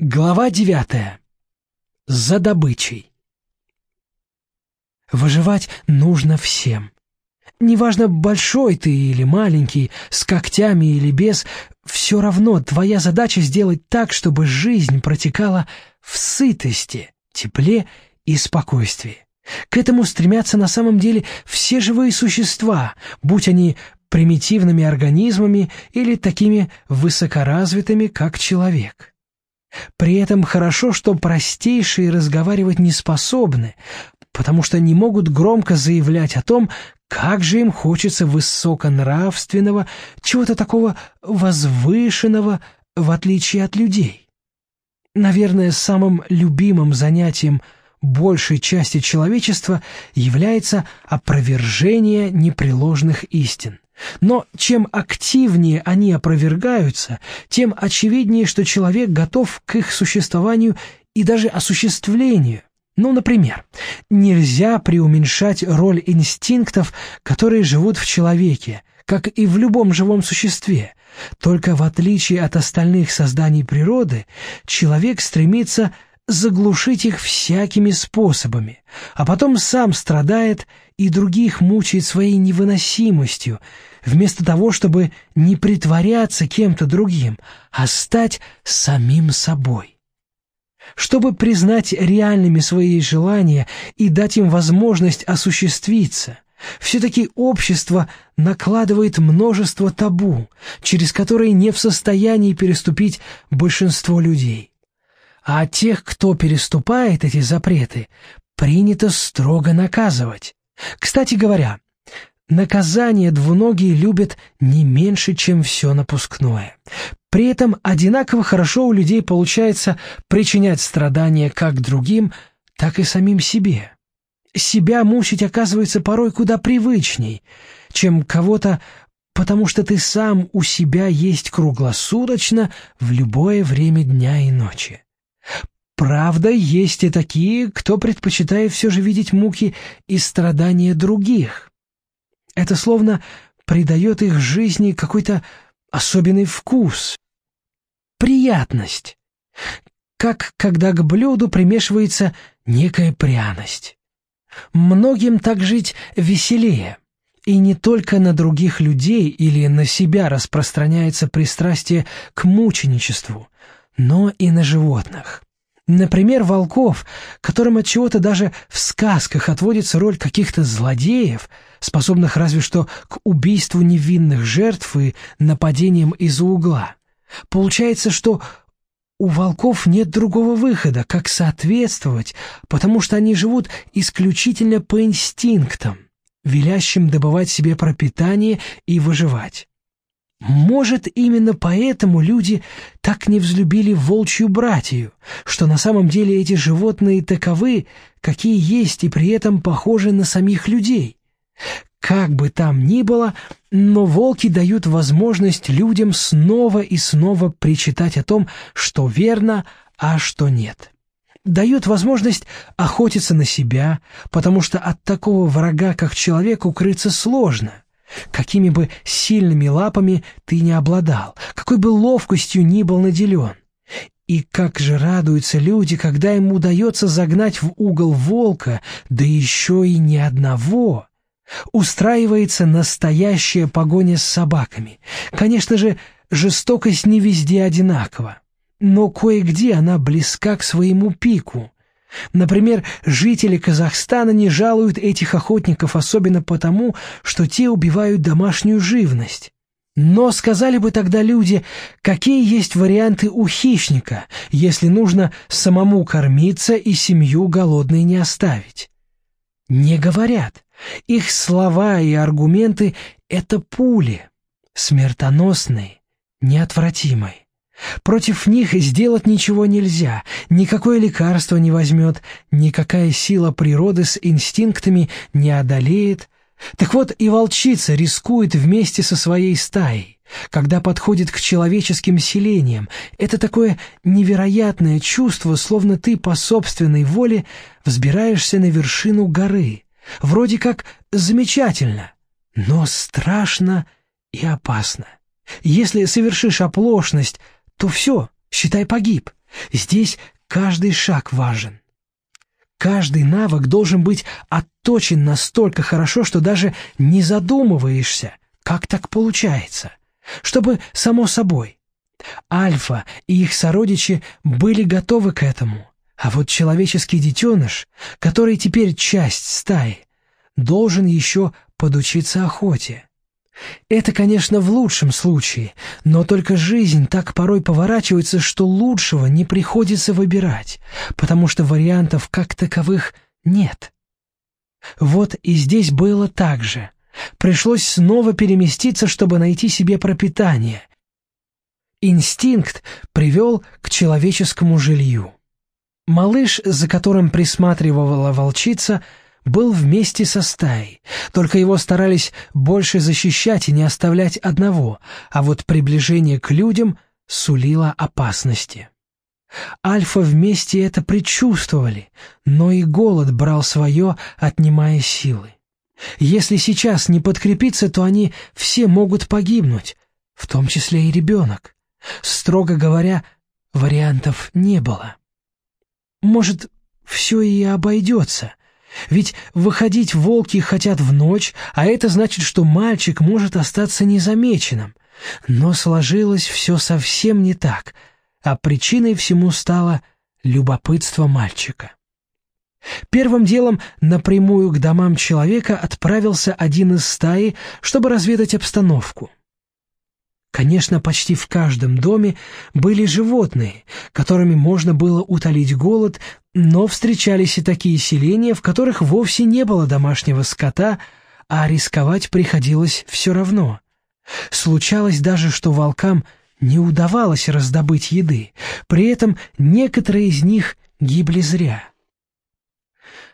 Глава девятая. За добычей. Выживать нужно всем. Неважно, большой ты или маленький, с когтями или без, все равно твоя задача сделать так, чтобы жизнь протекала в сытости, тепле и спокойствии. К этому стремятся на самом деле все живые существа, будь они примитивными организмами или такими высокоразвитыми, как человек. При этом хорошо, что простейшие разговаривать не способны, потому что не могут громко заявлять о том, как же им хочется высоконравственного, чего-то такого возвышенного, в отличие от людей. Наверное, самым любимым занятием большей части человечества является опровержение непреложных истин. Но чем активнее они опровергаются, тем очевиднее, что человек готов к их существованию и даже осуществлению. Ну, например, нельзя преуменьшать роль инстинктов, которые живут в человеке, как и в любом живом существе. Только в отличие от остальных созданий природы, человек стремится заглушить их всякими способами, а потом сам страдает и других мучает своей невыносимостью, вместо того, чтобы не притворяться кем-то другим, а стать самим собой. Чтобы признать реальными свои желания и дать им возможность осуществиться, все-таки общество накладывает множество табу, через которые не в состоянии переступить большинство людей. А тех, кто переступает эти запреты, принято строго наказывать. Кстати говоря, наказание двуногие любят не меньше, чем все напускное. При этом одинаково хорошо у людей получается причинять страдания как другим, так и самим себе. Себя мучить оказывается порой куда привычней, чем кого-то, потому что ты сам у себя есть круглосуточно в любое время дня и ночи. Правда, есть и такие, кто предпочитает все же видеть муки и страдания других. Это словно придает их жизни какой-то особенный вкус, приятность, как когда к блюду примешивается некая пряность. Многим так жить веселее, и не только на других людей или на себя распространяется пристрастие к мученичеству, но и на животных. Например, волков, которым от чего-то даже в сказках отводится роль каких-то злодеев, способных разве что к убийству невинных жертв и нападениям из-за угла. Получается, что у волков нет другого выхода, как соответствовать, потому что они живут исключительно по инстинктам, велящим добывать себе пропитание и выживать. Может, именно поэтому люди так не взлюбили волчью братью, что на самом деле эти животные таковы, какие есть, и при этом похожи на самих людей. Как бы там ни было, но волки дают возможность людям снова и снова причитать о том, что верно, а что нет. Дают возможность охотиться на себя, потому что от такого врага, как человек, укрыться сложно. Какими бы сильными лапами ты не обладал, какой бы ловкостью ни был наделен. И как же радуются люди, когда им удается загнать в угол волка, да еще и не одного. Устраивается настоящая погоня с собаками. Конечно же, жестокость не везде одинакова, но кое-где она близка к своему пику. Например, жители Казахстана не жалуют этих охотников особенно потому, что те убивают домашнюю живность. Но сказали бы тогда люди, какие есть варианты у хищника, если нужно самому кормиться и семью голодной не оставить? Не говорят. Их слова и аргументы — это пули, смертоносные, неотвратимые. Против них сделать ничего нельзя, никакое лекарство не возьмет, никакая сила природы с инстинктами не одолеет. Так вот и волчица рискует вместе со своей стаей. Когда подходит к человеческим селениям, это такое невероятное чувство, словно ты по собственной воле взбираешься на вершину горы. Вроде как замечательно, но страшно и опасно. Если совершишь оплошность, то все, считай, погиб. Здесь каждый шаг важен. Каждый навык должен быть отточен настолько хорошо, что даже не задумываешься, как так получается, чтобы само собой. Альфа и их сородичи были готовы к этому, а вот человеческий детеныш, который теперь часть стаи, должен еще подучиться охоте. Это, конечно, в лучшем случае, но только жизнь так порой поворачивается, что лучшего не приходится выбирать, потому что вариантов как таковых нет. Вот и здесь было так же. Пришлось снова переместиться, чтобы найти себе пропитание. Инстинкт привел к человеческому жилью. Малыш, за которым присматривала волчица, — был вместе со стаей, только его старались больше защищать и не оставлять одного, а вот приближение к людям сулило опасности. Альфа вместе это предчувствовали, но и голод брал свое, отнимая силы. Если сейчас не подкрепиться, то они все могут погибнуть, в том числе и ребенок. Строго говоря, вариантов не было. Может, все и обойдется — ведь выходить волки хотят в ночь, а это значит, что мальчик может остаться незамеченным. Но сложилось все совсем не так, а причиной всему стало любопытство мальчика. Первым делом напрямую к домам человека отправился один из стаи, чтобы разведать обстановку. Конечно, почти в каждом доме были животные, которыми можно было утолить голод, но встречались и такие селения, в которых вовсе не было домашнего скота, а рисковать приходилось все равно. Случалось даже, что волкам не удавалось раздобыть еды, при этом некоторые из них гибли зря.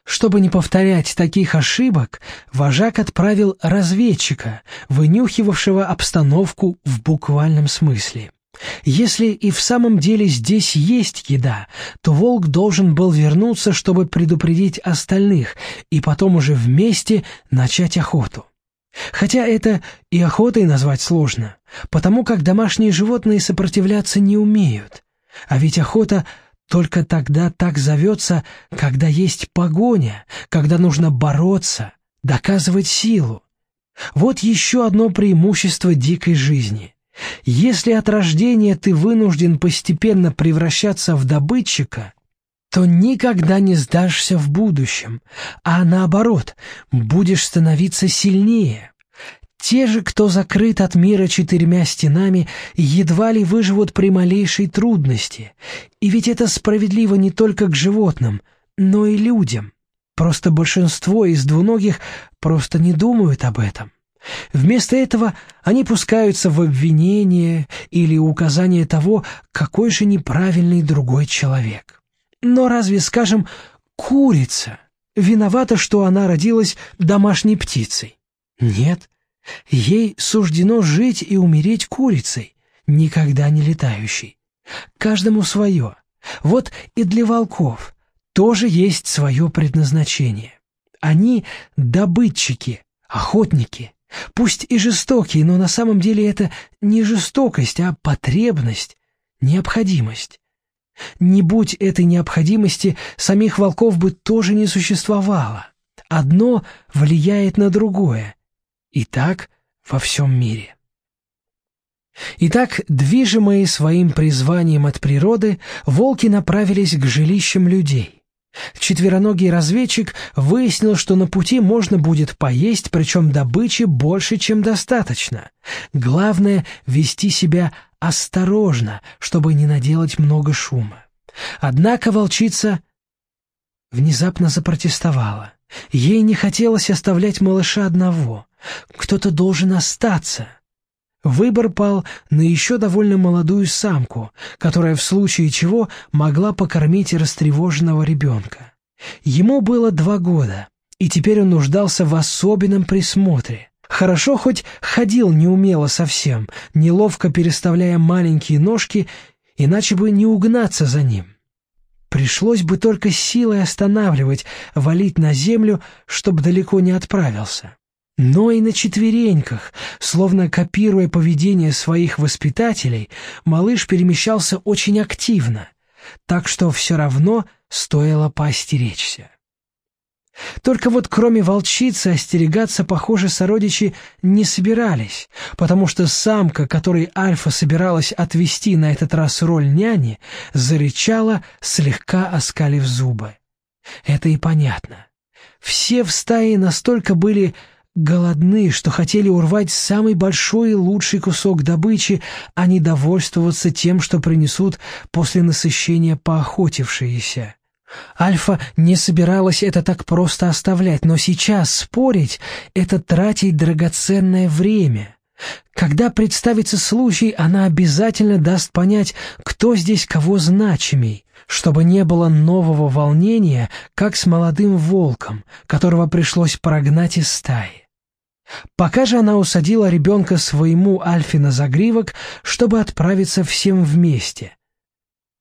Чтобы не повторять таких ошибок, вожак отправил разведчика, вынюхивавшего обстановку в буквальном смысле. Если и в самом деле здесь есть еда, то волк должен был вернуться, чтобы предупредить остальных, и потом уже вместе начать охоту. Хотя это и охотой назвать сложно, потому как домашние животные сопротивляться не умеют. А ведь охота только тогда так зовется, когда есть погоня, когда нужно бороться, доказывать силу. Вот еще одно преимущество дикой жизни. Если от рождения ты вынужден постепенно превращаться в добытчика, то никогда не сдашься в будущем, а наоборот, будешь становиться сильнее. Те же, кто закрыт от мира четырьмя стенами, едва ли выживут при малейшей трудности. И ведь это справедливо не только к животным, но и людям. Просто большинство из двуногих просто не думают об этом. Вместо этого они пускаются в обвинение или указание того, какой же неправильный другой человек. Но разве, скажем, курица виновата, что она родилась домашней птицей? Нет. Ей суждено жить и умереть курицей, никогда не летающей. Каждому свое. Вот и для волков тоже есть свое предназначение. Они добытчики, охотники, пусть и жестокие, но на самом деле это не жестокость, а потребность, необходимость. Не будь этой необходимости, самих волков бы тоже не существовало. Одно влияет на другое, и так во всем мире. Итак, движимые своим призванием от природы, волки направились к жилищам людей. Четвероногий разведчик выяснил, что на пути можно будет поесть, причем добычи больше, чем достаточно. Главное — вести себя осторожно, чтобы не наделать много шума. Однако волчица внезапно запротестовала. Ей не хотелось оставлять малыша одного. Кто-то должен остаться. Выбор пал на еще довольно молодую самку, которая в случае чего могла покормить растревоженного ребенка. Ему было два года, и теперь он нуждался в особенном присмотре. Хорошо хоть ходил неумело совсем, неловко переставляя маленькие ножки, иначе бы не угнаться за ним. Пришлось бы только силой останавливать, валить на землю, чтобы далеко не отправился но и на четвереньках, словно копируя поведение своих воспитателей, малыш перемещался очень активно. так что все равно стоило поостеречься. Только вот кроме волчицы остерегаться, похоже, сородичи не собирались, потому что самка, которой Альфа собиралась отвести на этот раз роль няни, зарычала, слегка оскалив зубы. Это и понятно. Все в стае настолько были голодны, что хотели урвать самый большой и лучший кусок добычи, а не довольствоваться тем, что принесут после насыщения поохотившиеся. Альфа не собиралась это так просто оставлять, но сейчас спорить — это тратить драгоценное время. Когда представится случай, она обязательно даст понять, кто здесь кого значимей, чтобы не было нового волнения, как с молодым волком, которого пришлось прогнать из стаи. Пока же она усадила ребенка своему Альфе на загривок, чтобы отправиться всем вместе.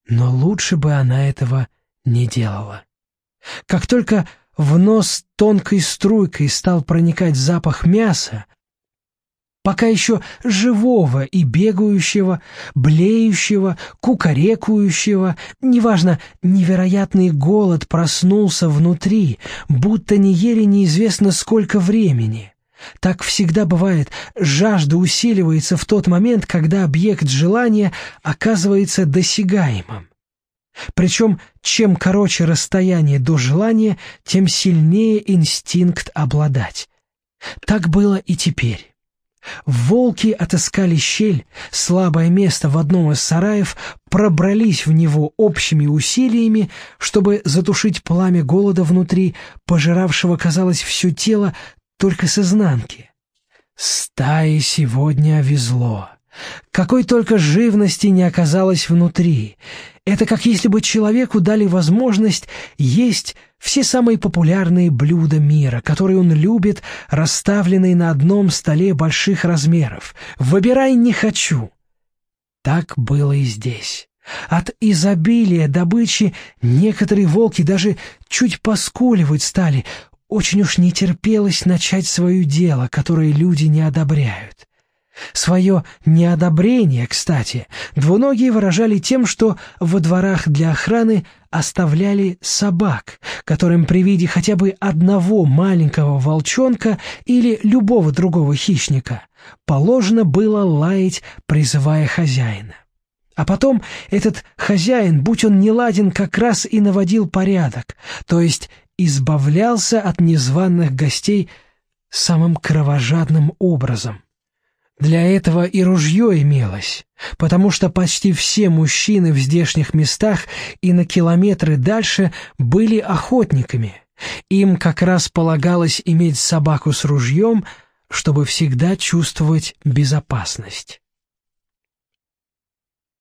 Но лучше бы она этого не делала. Как только в нос тонкой струйкой стал проникать запах мяса, пока еще живого и бегающего, блеющего, кукарекующего, неважно, невероятный голод проснулся внутри, будто не ели неизвестно сколько времени. Так всегда бывает, жажда усиливается в тот момент, когда объект желания оказывается досягаемым. Причем, чем короче расстояние до желания, тем сильнее инстинкт обладать. Так было и теперь. Волки отыскали щель, слабое место в одном из сараев, пробрались в него общими усилиями, чтобы затушить пламя голода внутри, пожиравшего, казалось, все тело только с изнанки. Стае сегодня везло. Какой только живности не оказалось внутри. Это как если бы человеку дали возможность есть все самые популярные блюда мира, которые он любит, расставленные на одном столе больших размеров. «Выбирай не хочу». Так было и здесь. От изобилия добычи некоторые волки даже чуть поскуливать стали. Очень уж не терпелось начать свое дело, которое люди не одобряют. Свое неодобрение, кстати, двуногие выражали тем, что во дворах для охраны оставляли собак, которым при виде хотя бы одного маленького волчонка или любого другого хищника положено было лаять, призывая хозяина. А потом этот хозяин, будь он неладен, как раз и наводил порядок, то есть избавлялся от незваных гостей самым кровожадным образом. Для этого и ружье имелось, потому что почти все мужчины в здешних местах и на километры дальше были охотниками. Им как раз полагалось иметь собаку с ружьем, чтобы всегда чувствовать безопасность.